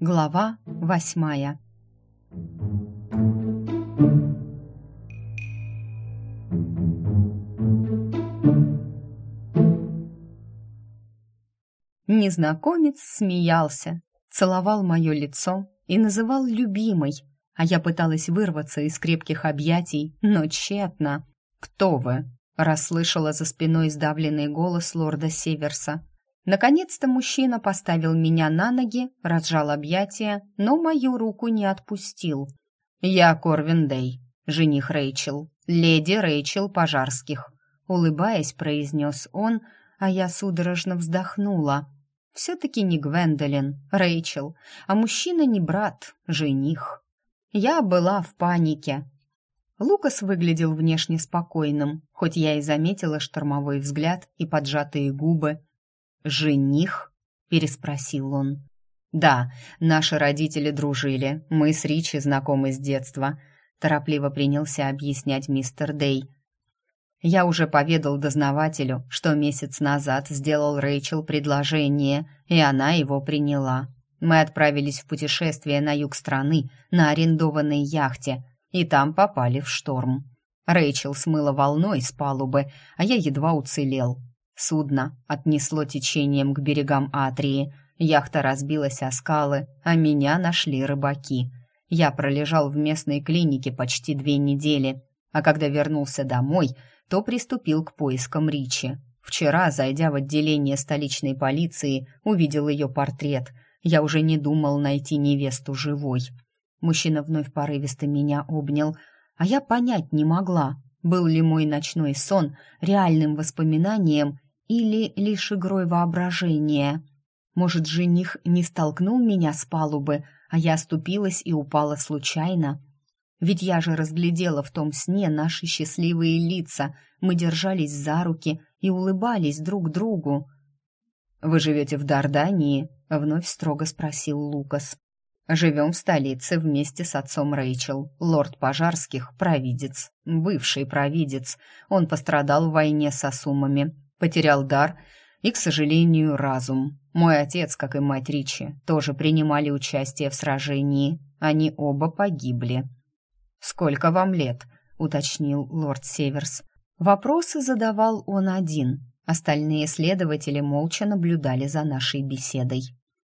Глава восьмая Незнакомец смеялся, целовал мое лицо и называл любимой, а я пыталась вырваться из крепких объятий, но тщетно. «Кто вы?» — расслышала за спиной сдавленный голос лорда Северса. Наконец-то мужчина поставил меня на ноги, разжал объятия, но мою руку не отпустил. «Я Корвин Дэй, жених Рэйчел, леди Рэйчел Пожарских», — улыбаясь, произнес он, а я судорожно вздохнула. Все-таки не Гвендолин, Рэйчел, а мужчина не брат, жених. Я была в панике. Лукас выглядел внешне спокойным, хоть я и заметила штормовой взгляд и поджатые губы. «Жених?» — переспросил он. «Да, наши родители дружили, мы с Ричи знакомы с детства», — торопливо принялся объяснять мистер Дей. Я уже поведал дознавателю, что месяц назад сделал Рэйчел предложение, и она его приняла. Мы отправились в путешествие на юг страны на арендованной яхте, и там попали в шторм. Рэйчел смыла волной с палубы, а я едва уцелел. Судно отнесло течением к берегам Атрии, яхта разбилась о скалы, а меня нашли рыбаки. Я пролежал в местной клинике почти две недели, а когда вернулся домой – то приступил к поискам Ричи. Вчера, зайдя в отделение столичной полиции, увидел ее портрет. Я уже не думал найти невесту живой. Мужчина вновь порывисто меня обнял, а я понять не могла, был ли мой ночной сон реальным воспоминанием или лишь игрой воображения. Может, жених не столкнул меня с палубы, а я оступилась и упала случайно? Ведь я же разглядела в том сне наши счастливые лица. Мы держались за руки и улыбались друг другу. «Вы живете в Дардании?» — вновь строго спросил Лукас. «Живем в столице вместе с отцом Рэйчел. Лорд Пожарских — провидец, бывший провидец. Он пострадал в войне с Асумами, потерял дар и, к сожалению, разум. Мой отец, как и мать Ричи, тоже принимали участие в сражении. Они оба погибли». «Сколько вам лет?» — уточнил лорд Северс. Вопросы задавал он один. Остальные следователи молча наблюдали за нашей беседой.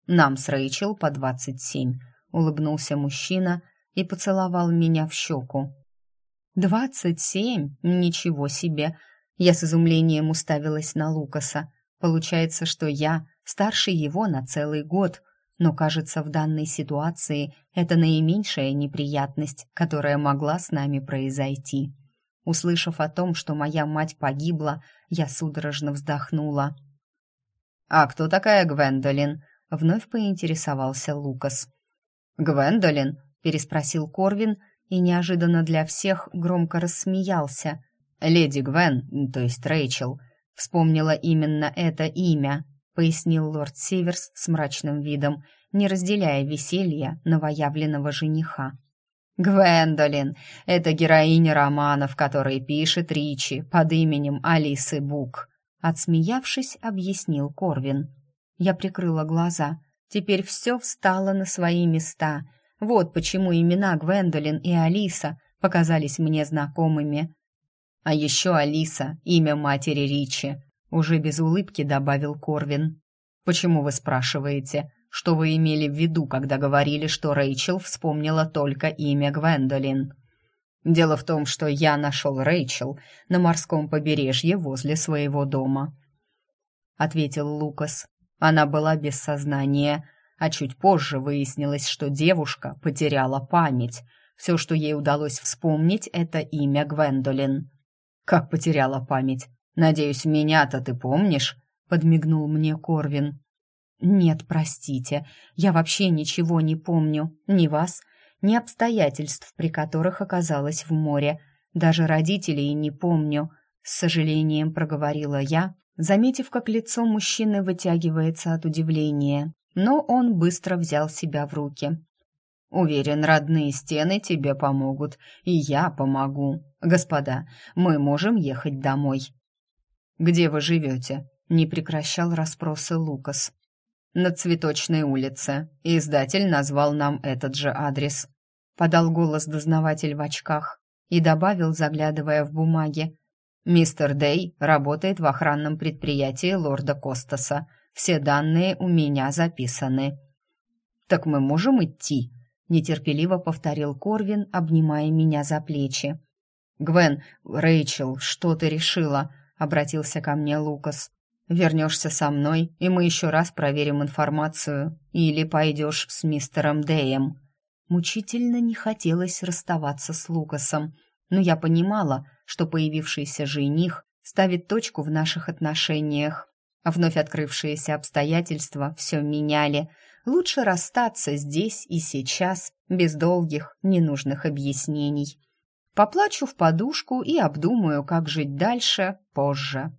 «Нам с Рэйчел по двадцать семь», — улыбнулся мужчина и поцеловал меня в щеку. «Двадцать семь? Ничего себе!» Я с изумлением уставилась на Лукаса. Получается, что я старше его на целый год но, кажется, в данной ситуации это наименьшая неприятность, которая могла с нами произойти. Услышав о том, что моя мать погибла, я судорожно вздохнула. «А кто такая Гвендолин?» — вновь поинтересовался Лукас. «Гвендолин?» — переспросил Корвин и неожиданно для всех громко рассмеялся. «Леди Гвен, то есть Рэйчел, вспомнила именно это имя, пояснил лорд Северс с мрачным видом, не разделяя веселья новоявленного жениха. «Гвендолин — это героиня романов, который пишет Ричи под именем Алисы Бук», — отсмеявшись, объяснил Корвин. Я прикрыла глаза. Теперь все встало на свои места. Вот почему имена Гвендолин и Алиса показались мне знакомыми. А еще Алиса — имя матери Ричи, уже без улыбки добавил Корвин. «Почему вы спрашиваете? Что вы имели в виду, когда говорили, что Рэйчел вспомнила только имя Гвендолин?» «Дело в том, что я нашел Рэйчел на морском побережье возле своего дома», — ответил Лукас. Она была без сознания, а чуть позже выяснилось, что девушка потеряла память. Все, что ей удалось вспомнить, это имя Гвендолин. «Как потеряла память? Надеюсь, меня-то ты помнишь?» — подмигнул мне Корвин. «Нет, простите, я вообще ничего не помню. Ни вас, ни обстоятельств, при которых оказалась в море. Даже родителей не помню», — с сожалением проговорила я, заметив, как лицо мужчины вытягивается от удивления. Но он быстро взял себя в руки. «Уверен, родные стены тебе помогут, и я помогу. Господа, мы можем ехать домой». где вы живете?» — не прекращал расспросы Лукас. «На Цветочной улице. Издатель назвал нам этот же адрес», — подал голос дознаватель в очках и добавил, заглядывая в бумаги. «Мистер Дэй работает в охранном предприятии лорда Костаса. Все данные у меня записаны». «Так мы можем идти?» — нетерпеливо повторил Корвин, обнимая меня за плечи. «Гвен, Рэйчел, что ты решила?» — обратился ко мне Лукас. «Вернешься со мной, и мы еще раз проверим информацию. Или пойдешь с мистером Дэем». Мучительно не хотелось расставаться с Лукасом, но я понимала, что появившийся жених ставит точку в наших отношениях. Вновь открывшиеся обстоятельства все меняли. Лучше расстаться здесь и сейчас, без долгих, ненужных объяснений. Поплачу в подушку и обдумаю, как жить дальше позже.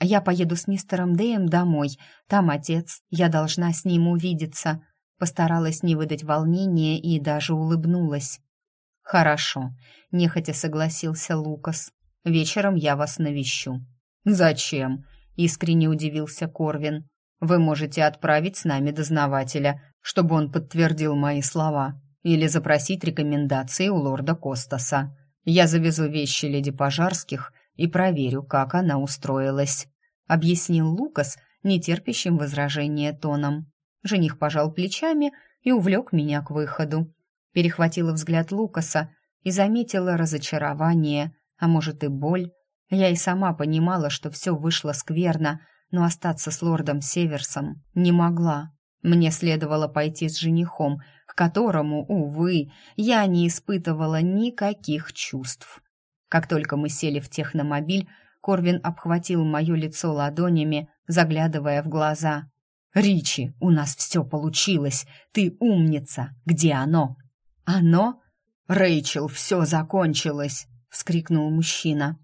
Я поеду с мистером Дэем домой. Там отец, я должна с ним увидеться. Постаралась не выдать волнения и даже улыбнулась. Хорошо, нехотя согласился Лукас. Вечером я вас навещу. Зачем? искренне удивился Корвин. Вы можете отправить с нами дознавателя, чтобы он подтвердил мои слова, или запросить рекомендации у лорда Костаса. Я завезу вещи леди Пожарских и проверю, как она устроилась», — объяснил Лукас нетерпящим возражения тоном. Жених пожал плечами и увлек меня к выходу. Перехватила взгляд Лукаса и заметила разочарование, а может и боль. Я и сама понимала, что все вышло скверно, но остаться с лордом Северсом не могла. Мне следовало пойти с женихом, к которому, увы, я не испытывала никаких чувств. Как только мы сели в техномобиль, Корвин обхватил мое лицо ладонями, заглядывая в глаза. «Ричи, у нас все получилось! Ты умница! Где оно?» «Оно?» «Рэйчел, все закончилось!» — вскрикнул мужчина.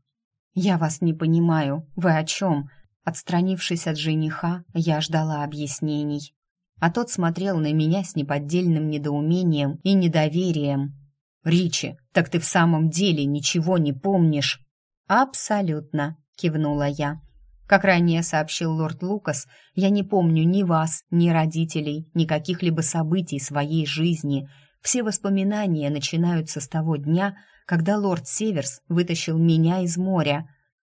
«Я вас не понимаю. Вы о чем?» Отстранившись от жениха, я ждала объяснений а тот смотрел на меня с неподдельным недоумением и недоверием. «Ричи, так ты в самом деле ничего не помнишь?» «Абсолютно», — кивнула я. «Как ранее сообщил лорд Лукас, я не помню ни вас, ни родителей, ни каких-либо событий своей жизни. Все воспоминания начинаются с того дня, когда лорд Северс вытащил меня из моря».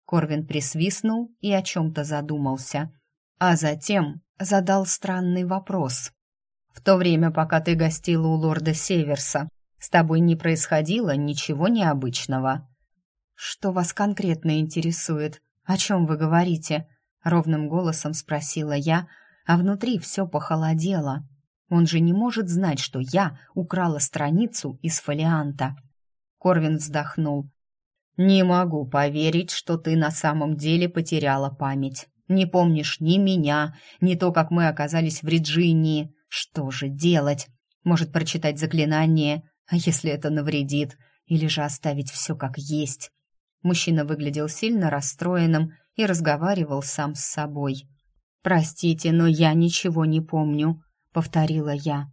Корвин присвистнул и о чем-то задумался. А затем задал странный вопрос. «В то время, пока ты гостила у лорда Северса, с тобой не происходило ничего необычного?» «Что вас конкретно интересует? О чем вы говорите?» Ровным голосом спросила я, а внутри все похолодело. Он же не может знать, что я украла страницу из фолианта. Корвин вздохнул. «Не могу поверить, что ты на самом деле потеряла память. Не помнишь ни меня, ни то, как мы оказались в Риджинии. Что же делать? Может, прочитать заклинание, а если это навредит? Или же оставить все как есть? Мужчина выглядел сильно расстроенным и разговаривал сам с собой. «Простите, но я ничего не помню», — повторила я.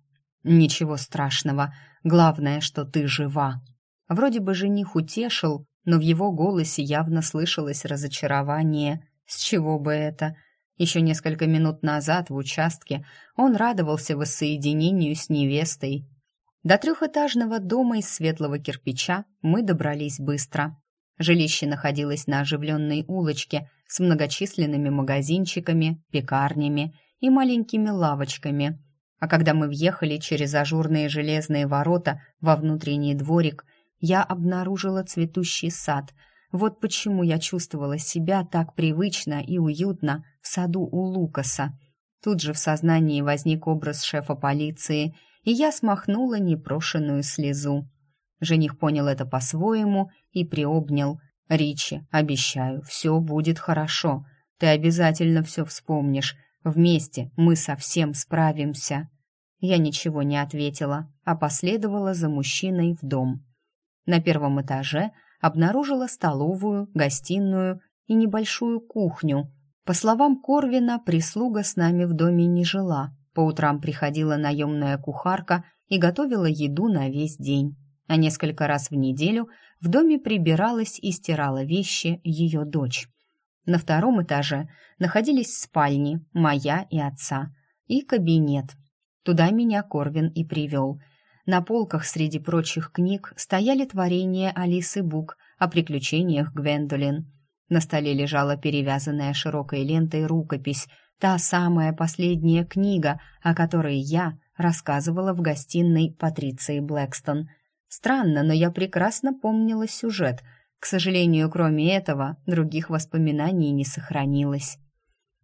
«Ничего страшного. Главное, что ты жива». Вроде бы жених утешил, но в его голосе явно слышалось разочарование — с чего бы это? Еще несколько минут назад в участке он радовался воссоединению с невестой. До трехэтажного дома из светлого кирпича мы добрались быстро. Жилище находилось на оживленной улочке с многочисленными магазинчиками, пекарнями и маленькими лавочками. А когда мы въехали через ажурные железные ворота во внутренний дворик, я обнаружила цветущий сад – вот почему я чувствовала себя так привычно и уютно в саду у Лукаса. Тут же в сознании возник образ шефа полиции, и я смахнула непрошенную слезу. Жених понял это по-своему и приобнял. «Ричи, обещаю, все будет хорошо. Ты обязательно все вспомнишь. Вместе мы совсем справимся». Я ничего не ответила, а последовала за мужчиной в дом. На первом этаже – обнаружила столовую, гостиную и небольшую кухню. По словам Корвина, прислуга с нами в доме не жила. По утрам приходила наемная кухарка и готовила еду на весь день. А несколько раз в неделю в доме прибиралась и стирала вещи ее дочь. На втором этаже находились спальни, моя и отца, и кабинет. Туда меня Корвин и привел. На полках среди прочих книг стояли творения Алисы Бук о приключениях Гвендолин. На столе лежала перевязанная широкой лентой рукопись, та самая последняя книга, о которой я рассказывала в гостиной Патриции Блэкстон. Странно, но я прекрасно помнила сюжет — к сожалению, кроме этого, других воспоминаний не сохранилось.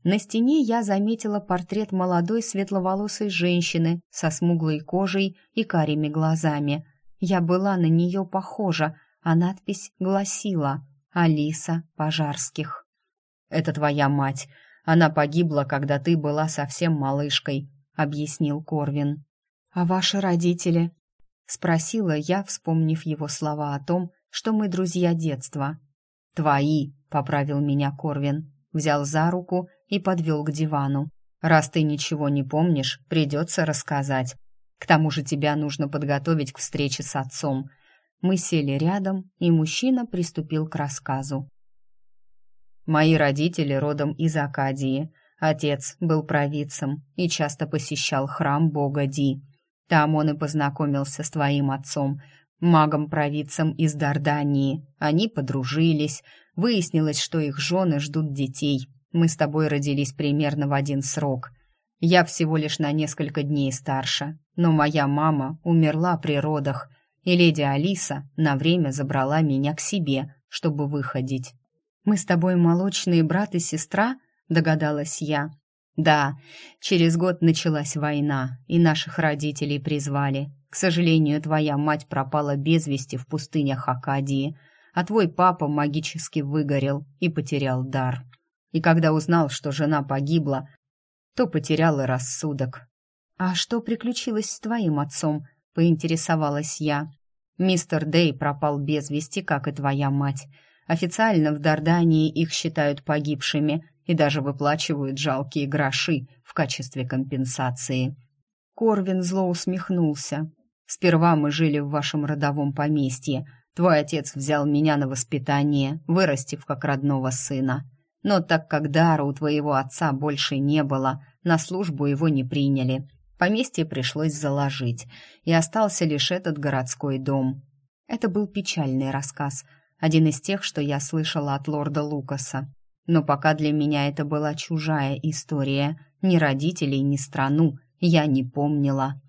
На стене я заметила портрет молодой светловолосой женщины со смуглой кожей и карими глазами. Я была на нее похожа, а надпись гласила «Алиса Пожарских». «Это твоя мать. Она погибла, когда ты была совсем малышкой», — объяснил Корвин. «А ваши родители?» — спросила я, вспомнив его слова о том, что мы друзья детства. «Твои», — поправил меня Корвин, взял за руку и подвел к дивану. «Раз ты ничего не помнишь, придется рассказать. К тому же тебя нужно подготовить к встрече с отцом». Мы сели рядом, и мужчина приступил к рассказу. «Мои родители родом из Акадии. Отец был провидцем и часто посещал храм бога Ди. Там он и познакомился с твоим отцом, магом-провидцем из Дардании. Они подружились. Выяснилось, что их жены ждут детей. Мы с тобой родились примерно в один срок. Я всего лишь на несколько дней старше, но моя мама умерла при родах, и леди Алиса на время забрала меня к себе, чтобы выходить. «Мы с тобой молочные брат и сестра?» — догадалась я. «Да, через год началась война, и наших родителей призвали. К сожалению, твоя мать пропала без вести в пустынях Акадии, а твой папа магически выгорел и потерял дар. И когда узнал, что жена погибла, то потерял и рассудок. «А что приключилось с твоим отцом?» — поинтересовалась я. «Мистер Дэй пропал без вести, как и твоя мать. Официально в Дардании их считают погибшими и даже выплачивают жалкие гроши в качестве компенсации». Корвин зло усмехнулся. Сперва мы жили в вашем родовом поместье. Твой отец взял меня на воспитание, вырастив как родного сына. Но так как дара у твоего отца больше не было, на службу его не приняли. Поместье пришлось заложить, и остался лишь этот городской дом. Это был печальный рассказ, один из тех, что я слышала от лорда Лукаса. Но пока для меня это была чужая история, ни родителей, ни страну я не помнила.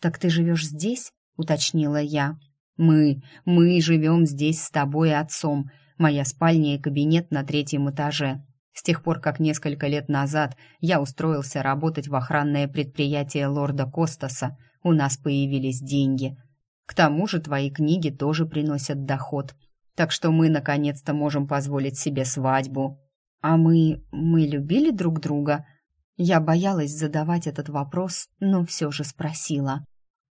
«Так ты живешь здесь?» — уточнила я. «Мы, мы живем здесь с тобой и отцом. Моя спальня и кабинет на третьем этаже. С тех пор, как несколько лет назад я устроился работать в охранное предприятие лорда Костаса, у нас появились деньги. К тому же твои книги тоже приносят доход. Так что мы наконец-то можем позволить себе свадьбу. А мы... мы любили друг друга?» Я боялась задавать этот вопрос, но все же спросила.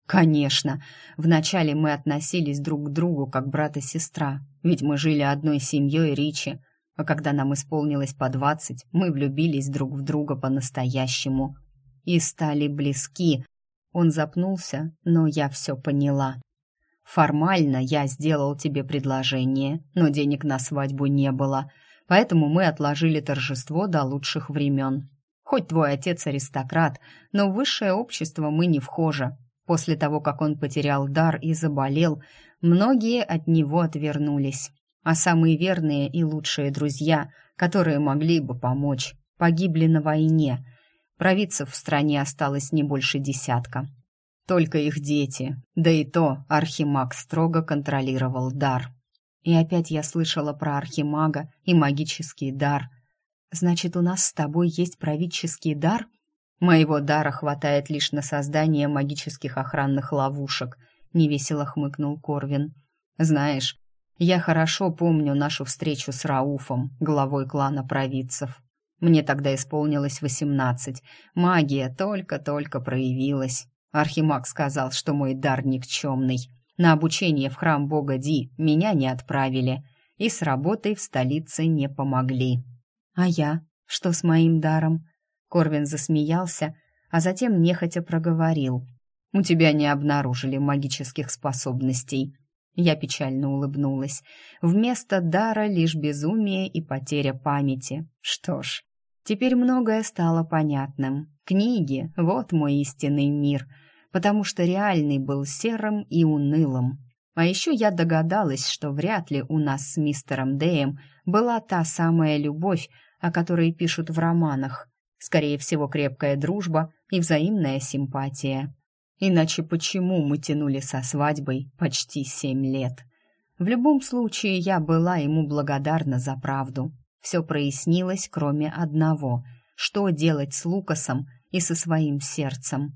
Конечно, вначале мы относились друг к другу как брат и сестра, ведь мы жили одной семьей Ричи, а когда нам исполнилось по двадцать, мы влюбились друг в друга по-настоящему и стали близки. Он запнулся, но я все поняла. Формально я сделал тебе предложение, но денег на свадьбу не было, поэтому мы отложили торжество до лучших времен. Хоть твой отец аристократ, но в высшее общество мы не вхожи, После того, как он потерял дар и заболел, многие от него отвернулись, а самые верные и лучшие друзья, которые могли бы помочь, погибли на войне. Провидцев в стране осталось не больше десятка. Только их дети, да и то Архимаг строго контролировал дар. И опять я слышала про Архимага и магический дар. Значит, у нас с тобой есть правительский дар? Моего дара хватает лишь на создание магических охранных ловушек, невесело хмыкнул Корвин. Знаешь, я хорошо помню нашу встречу с Рауфом, главой клана провидцев. Мне тогда исполнилось восемнадцать. Магия только-только проявилась. Архимаг сказал, что мой дар никчемный. На обучение в храм бога Ди меня не отправили, и с работой в столице не помогли. А я? Что с моим даром? Корвин засмеялся, а затем нехотя проговорил. «У тебя не обнаружили магических способностей. Я печально улыбнулась. Вместо дара лишь безумие и потеря памяти. Что ж, теперь многое стало понятным. Книги — вот мой истинный мир, потому что реальный был серым и унылым. А еще я догадалась, что вряд ли у нас с мистером Дэем была та самая любовь, о которой пишут в романах. Скорее всего, крепкая дружба и взаимная симпатия. Иначе почему мы тянули со свадьбой почти семь лет? В любом случае, я была ему благодарна за правду. Все прояснилось, кроме одного. Что делать с Лукасом и со своим сердцем?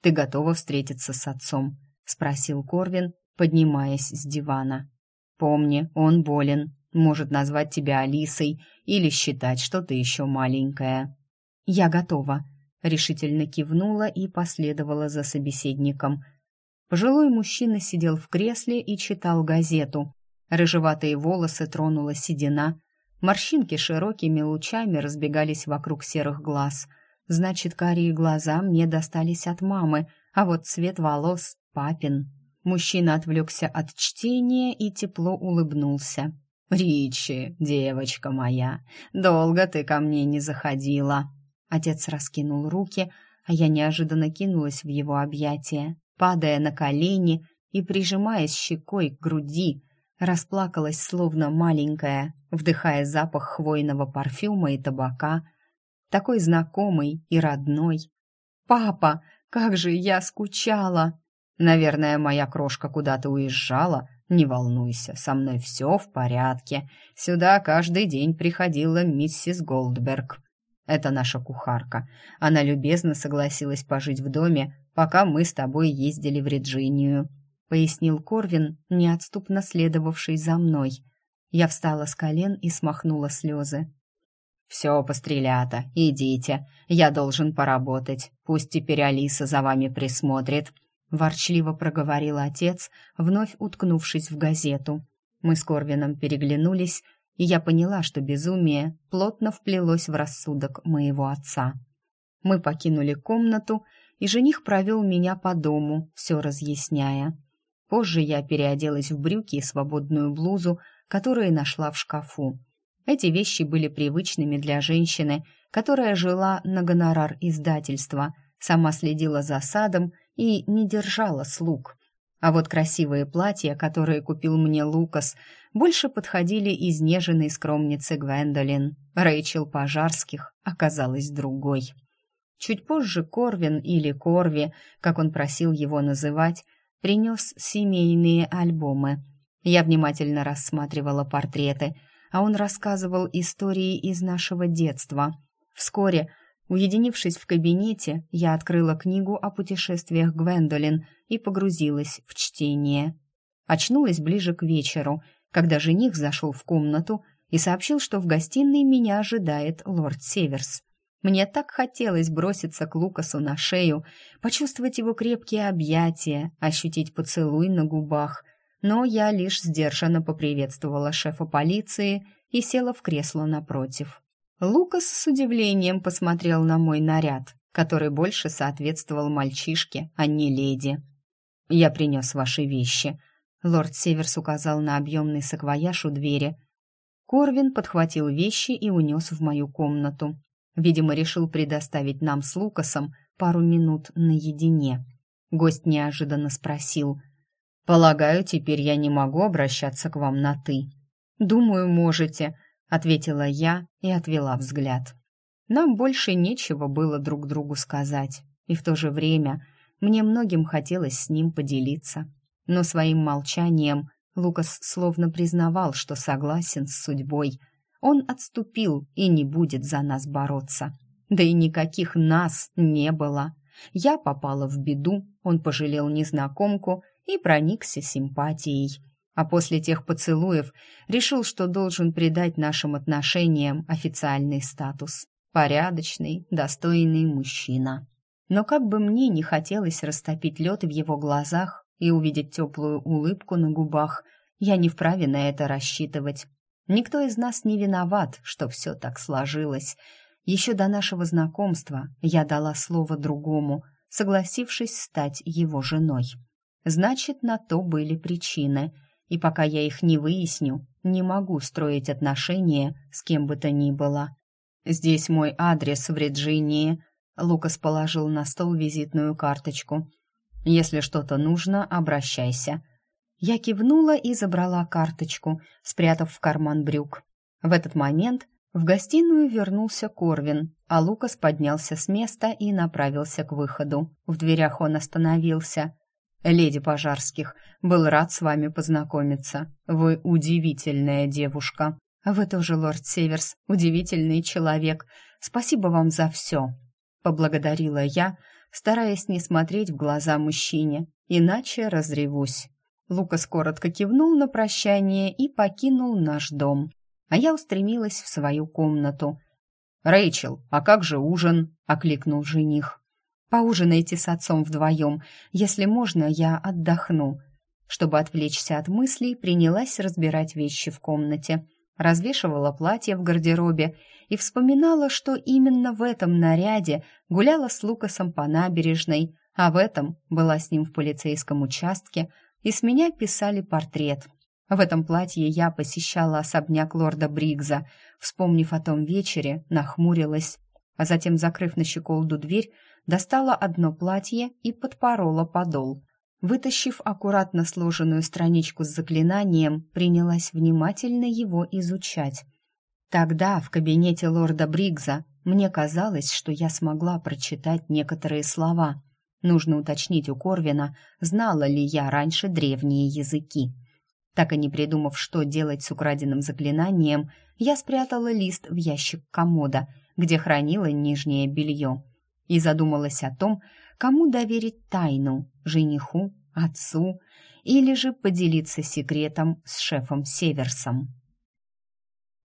«Ты готова встретиться с отцом?» — спросил Корвин, поднимаясь с дивана. «Помни, он болен, может назвать тебя Алисой или считать, что ты еще маленькая». «Я готова», решительно кивнула и последовала за собеседником. Пожилой мужчина сидел в кресле и читал газету. Рыжеватые волосы тронула седина, морщинки широкими лучами разбегались вокруг серых глаз. Значит, карие глаза мне достались от мамы, а вот цвет волос — папин. Мужчина отвлекся от чтения и тепло улыбнулся. «Ричи, девочка моя, долго ты ко мне не заходила». Отец раскинул руки, а я неожиданно кинулась в его объятия, падая на колени и прижимаясь щекой к груди, расплакалась словно маленькая, вдыхая запах хвойного парфюма и табака, такой знакомый и родной. «Папа, как же я скучала!» «Наверное, моя крошка куда-то уезжала. Не волнуйся, со мной все в порядке. Сюда каждый день приходила миссис Голдберг. Это наша кухарка. Она любезно согласилась пожить в доме, пока мы с тобой ездили в Реджинию», — пояснил Корвин, неотступно следовавший за мной. Я встала с колен и смахнула слезы. «Все, пострелята, идите. Я должен поработать. Пусть теперь Алиса за вами присмотрит», — ворчливо проговорил отец, вновь уткнувшись в газету. Мы с Корвином переглянулись, и я поняла, что безумие плотно вплелось в рассудок моего отца. Мы покинули комнату, и жених провел меня по дому, все разъясняя. Позже я переоделась в брюки и свободную блузу, которые нашла в шкафу. Эти вещи были привычными для женщины, которая жила на гонорар издательства, сама следила за садом и не держала слуг. А вот красивые платья, которые купил мне Лукас, больше подходили изнеженной скромнице Гвендолин. Рэйчел Пожарских оказалась другой. Чуть позже Корвин или Корви, как он просил его называть, принес семейные альбомы. Я внимательно рассматривала портреты, а он рассказывал истории из нашего детства. Вскоре Уединившись в кабинете, я открыла книгу о путешествиях Гвендолин и погрузилась в чтение. Очнулась ближе к вечеру, когда жених зашел в комнату и сообщил, что в гостиной меня ожидает лорд Северс. Мне так хотелось броситься к Лукасу на шею, почувствовать его крепкие объятия, ощутить поцелуй на губах, но я лишь сдержанно поприветствовала шефа полиции и села в кресло напротив. Лукас с удивлением посмотрел на мой наряд, который больше соответствовал мальчишке, а не леди. «Я принес ваши вещи», — лорд Северс указал на объемный саквояж у двери. Корвин подхватил вещи и унес в мою комнату. Видимо, решил предоставить нам с Лукасом пару минут наедине. Гость неожиданно спросил. «Полагаю, теперь я не могу обращаться к вам на «ты». «Думаю, можете», ответила я и отвела взгляд. Нам больше нечего было друг другу сказать, и в то же время мне многим хотелось с ним поделиться. Но своим молчанием Лукас словно признавал, что согласен с судьбой. Он отступил и не будет за нас бороться. Да и никаких нас не было. Я попала в беду, он пожалел незнакомку и проникся симпатией а после тех поцелуев решил, что должен придать нашим отношениям официальный статус. Порядочный, достойный мужчина. Но как бы мне не хотелось растопить лед в его глазах и увидеть теплую улыбку на губах, я не вправе на это рассчитывать. Никто из нас не виноват, что все так сложилось. Еще до нашего знакомства я дала слово другому, согласившись стать его женой. Значит, на то были причины — и пока я их не выясню, не могу строить отношения с кем бы то ни было. Здесь мой адрес в Реджинии. Лукас положил на стол визитную карточку. Если что-то нужно, обращайся. Я кивнула и забрала карточку, спрятав в карман брюк. В этот момент в гостиную вернулся Корвин, а Лукас поднялся с места и направился к выходу. В дверях он остановился. «Леди Пожарских, был рад с вами познакомиться. Вы удивительная девушка». «Вы тоже, лорд Северс, удивительный человек. Спасибо вам за все», — поблагодарила я, стараясь не смотреть в глаза мужчине, иначе разревусь. Лукас коротко кивнул на прощание и покинул наш дом а я устремилась в свою комнату. «Рэйчел, а как же ужин?» — окликнул жених. «Поужинайте с отцом вдвоем. Если можно, я отдохну». Чтобы отвлечься от мыслей, принялась разбирать вещи в комнате. Развешивала платье в гардеробе и вспоминала, что именно в этом наряде гуляла с Лукасом по набережной, а в этом была с ним в полицейском участке, и с меня писали портрет. В этом платье я посещала особняк лорда Бригза. Вспомнив о том вечере, нахмурилась, а затем, закрыв на щеколду дверь, достала одно платье и подпорола подол. Вытащив аккуратно сложенную страничку с заклинанием, принялась внимательно его изучать. Тогда в кабинете лорда Бригза мне казалось, что я смогла прочитать некоторые слова. Нужно уточнить у Корвина, знала ли я раньше древние языки. Так и не придумав, что делать с украденным заклинанием, я спрятала лист в ящик комода, где хранила нижнее белье, и задумалась о том, кому доверить тайну – жениху, отцу или же поделиться секретом с шефом Северсом.